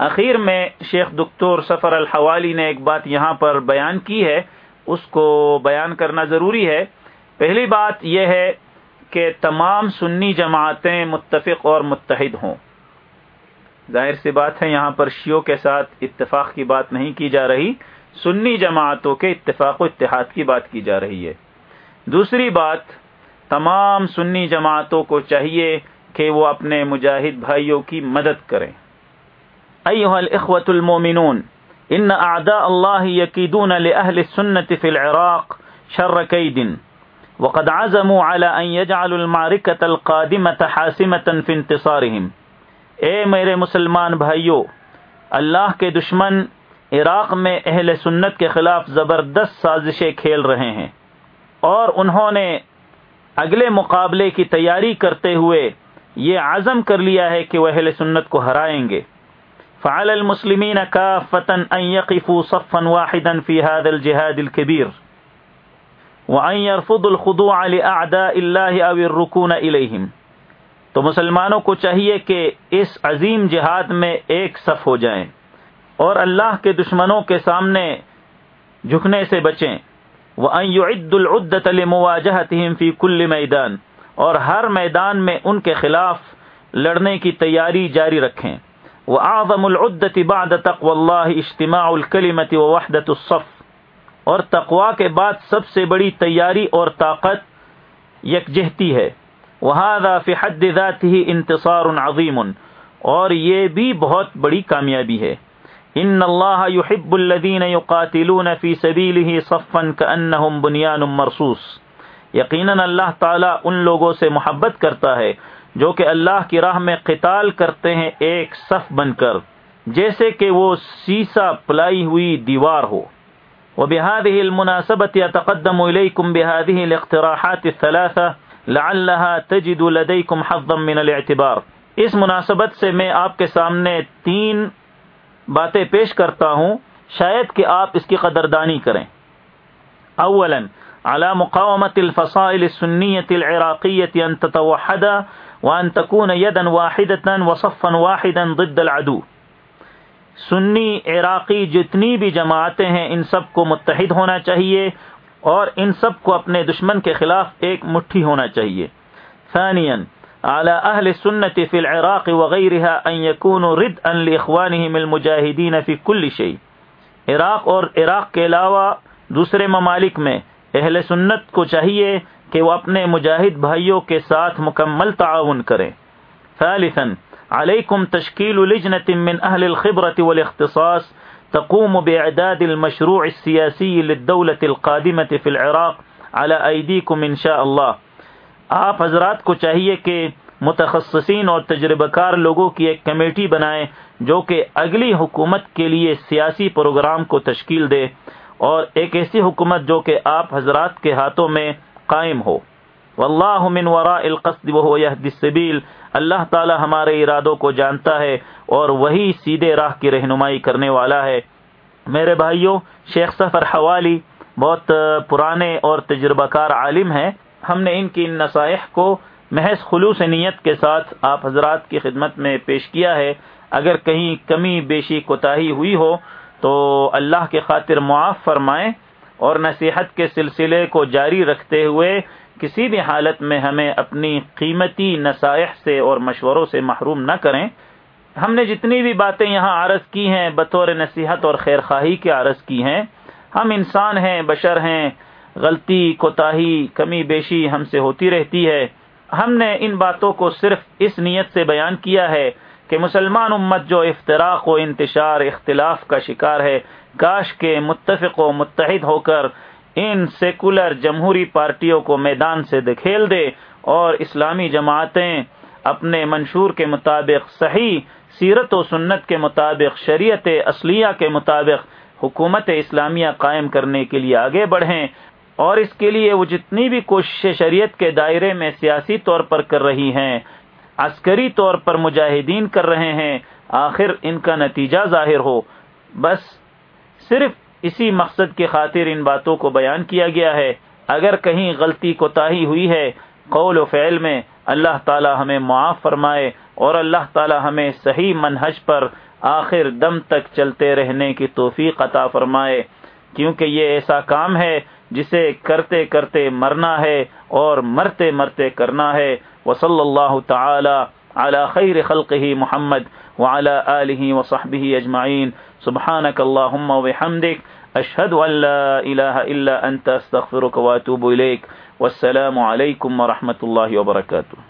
اخیر میں شیخ دکتور سفر الحوالی نے ایک بات یہاں پر بیان کی ہے، اس کو بیان کرنا ضروری ہے۔ پہلی بات یہ ہے کہ تمام سنی جماعتیں متفق اور متحد ہوں۔ ظاہر سی بات ہے، یہاں پر شیو کے ساتھ اتفاق کی بات نہیں کی جا رہی، سنی جماعتوں کے اتفاق و اتحاد کی بات کی جا رہی ہے۔ دوسری بات، تمام سنی جماعتوں کو چاہیے کہ وہ اپنے مجاہد بھائیوں کی مدد کریں۔ ایوہ الاخوة المومنون ان اعداء اللہ یقیدون لأہل السنة فی العراق شر قید وقد عزموا على ان يجعلوا المعركة القادمة حاسمة في انتصارهم. اے میرے مسلمان بھائیوں اللہ کے دشمن عراق میں اہل سنت کے خلاف زبردست سازشیں کھیل رہے ہیں، اور انہوں نے اگلے مقابلے کی تیاری کرتے ہوئے یہ عزم کر لیا ہے کہ وہ اہل سنت کو ہرائیں گے۔ فعل المسلمین كافة ان يقفوا صفا واحدا في هذا الجهاد الكبير. وان يرفضوا الخضوع لاعداء الله او الركون اليهم تو مسلمانوں کو چاہیے کہ اس عظیم جہاد میں ایک صف ہو جائیں اور اللہ کے دشمنوں کے سامنے جھکنے سے بچیں. وَأَن الْعُدَّةَ لِمُوَاجَهَتِهِمْ فِي كُلِّ میدان اور ہر میدان میں ان کے خلاف لڑنے کی تیاری جاری رکھیں. وَأَعظَمُ الْعُدَّةِ بَعْدَ تَقْوَ اللَّهِ اجْتِمَاعُ الْكَلِمَةِ وَوَحْدَةُ الصَّفْ. اور تقوا کے بعد سب سے بڑی تیاری اور طاقت یکجہتی ہے. وَهَذَا فِي حَدِّ ذَاتِهِ انتصار عظیم. اور یہ بھی بہت بڑی کامیابی ہے. ان اللہ يحب الذين يقاتلون في سبيله صفا كانهم بنيان مرصوص. یقینا اللہ تعالی ان لوگوں سے محبت کرتا ہے جو کہ اللہ کی راہ میں قتال کرتے ہیں، ایک صف بن کر، جیسے کہ وہ سیسا پلائی ہوئی دیوار ہو۔ وبهذه المناسبة يتقدم إليكم بهذه الاقتراحات الثلاثة لعلها تجد لديكم حظا من الاعتبار۔ اس مناسبت سے میں آپ کے سامنے تین باتیں پیش کرتا ہوں۔ شاید کہ آپ اس کی قدردانی کریں۔ اولا، على مقاومة الفصائل السنية العراقية أن تتوحد وأن تكون يدا واحدة وصفا واحدا ضد العدو سنی عراقی جتنی بھی جماعتیں ہیں، ان سب کو متحد ہونا چاہیے اور ان سب کو اپنے دشمن کے خلاف ایک مٹھی ہونا چاہیے۔ ثانیا، على اهل السنة في العراق وغيرها ان يكونوا ردءا لاخوانهم المجاهدين في كل شيء۔ عراق اور عراق کے علاوہ دوسرے ممالک میں اہل سنت کو چاہیے کہ وہ اپنے مجاہد بھائیوں کے ساتھ مکمل تعاون کریں۔ ثالثا عليكم تشكيل لجنة من اهل الخبرة والاختصاص تقوم باعداد المشروع السياسي للدولة القادمة في العراق على ايديكم ان شاء الله آپ حضرات کو چاہیے کہ متخصصین اور تجربہ کار لوگوں کی ایک کمیٹی بنائیں جو کہ اگلی حکومت کے لیے سیاسی پروگرام کو تشکیل دے اور ایک ایسی حکومت جو کہ آپ حضرات کے ہاتھوں میں قائم ہو۔ واللہ من وراء القصد وهو يهدي السبيل اللہ تعالی ہمارے ارادوں کو جانتا ہے اور وہی سیدھے راہ کی رہنمائی کرنے والا ہے۔ میرے بھائیوں، شیخ سفر حوالی بہت پرانے اور تجربہ کار عالم ہیں۔ ہم نے ان کی نصائح کو محض خلوص نیت کے ساتھ آپ حضرات کی خدمت میں پیش کیا ہے۔ اگر کہیں کمی بیشی کوتاہی ہوئی ہو تو اللہ کے خاطر معاف فرمائیں۔ اور نصیحت کے سلسلے کو جاری رکھتے ہوئے کسی بھی حالت میں ہمیں اپنی قیمتی نصائح سے اور مشوروں سے محروم نہ کریں۔ ہم نے جتنی بھی باتیں یہاں عرض کی ہیں، بطور نصیحت اور خیر خواہی کے عرض کی ہیں، ہم انسان ہیں، بشر ہیں، غلطی، کوتاہی، کمی، بیشی ہم سے ہوتی رہتی ہے۔ ہم نے ان باتوں کو صرف اس نیت سے بیان کیا ہے کہ مسلمان امت جو افطراق و انتشار، اختلاف کا شکار ہے، کاش کے متفق و متحد ہو کر ان سیکولر جمہوری پارٹیوں کو میدان سے دکھیل دے اور اسلامی جماعتیں اپنے منشور کے مطابق صحیح سیرت و سنت کے مطابق، شریعت اصلیہ کے مطابق حکومت اسلامیہ قائم کرنے کے لیے آگے بڑھیں اور اس کے لیے وہ جتنی بھی کوشش شریعت کے دائرے میں سیاسی طور پر کر رہی ہیں عسکری طور پر مجاہدین کر رہے ہیں، آخر ان کا نتیجہ ظاہر ہو۔ بس صرف اسی مقصد کی خاطر ان باتوں کو بیان کیا گیا ہے۔ اگر کہیں غلطی کوتاہی ہوئی ہے، قول و فعل میں اللہ تعالی ہمیں معاف فرمائے اور اللہ تعالی ہمیں صحیح منہج پر آخر دم تک چلتے رہنے کی توفیق عطا فرمائے۔ کیونکہ یہ ایسا کام ہے جسے کرتے کرتے مرنا ہے اور مرتے مرتے کرنا ہے۔ وصلی اللہ تعالی علی خیر خلقه محمد وعلى آله وصحبه اجمعین۔ سبحانك اللهم وبحمدك اشهد ان لا اله الا انت استغفرك واتوب اليك والسلام علیکم ورحمۃ اللہ وبرکاتہ۔